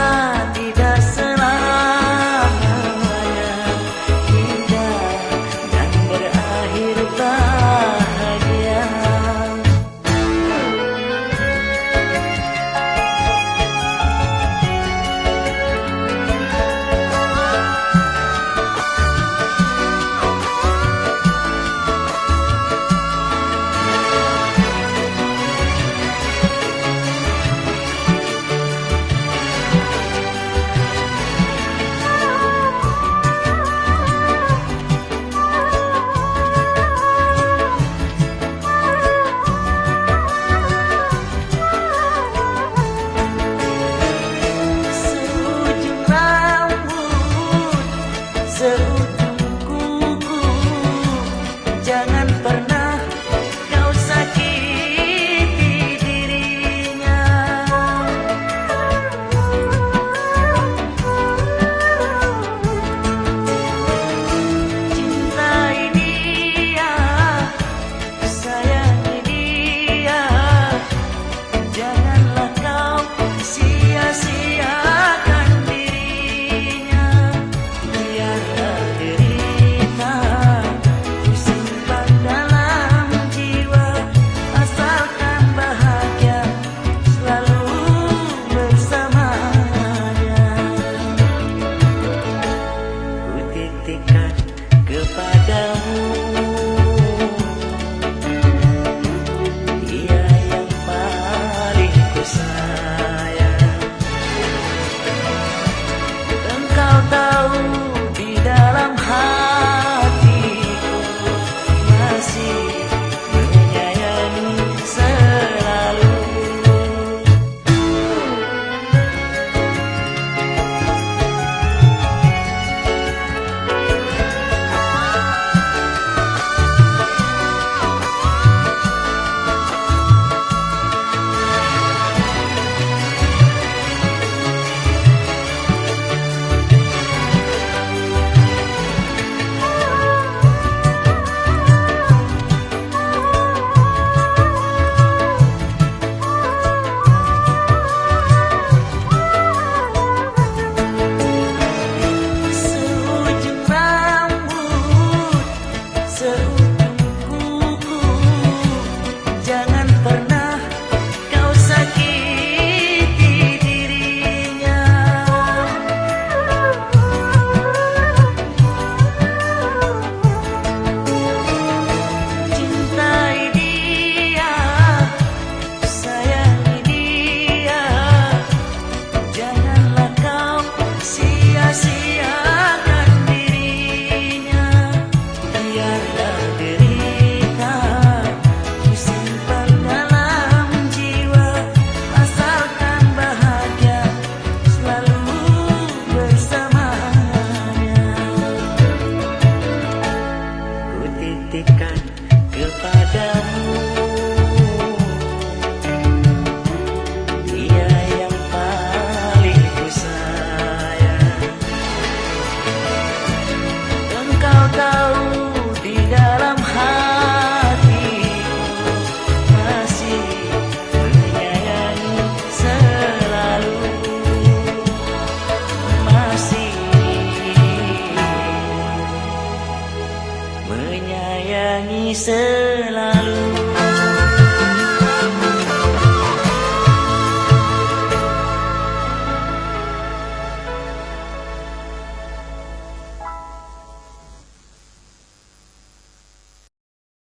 nada. Selalu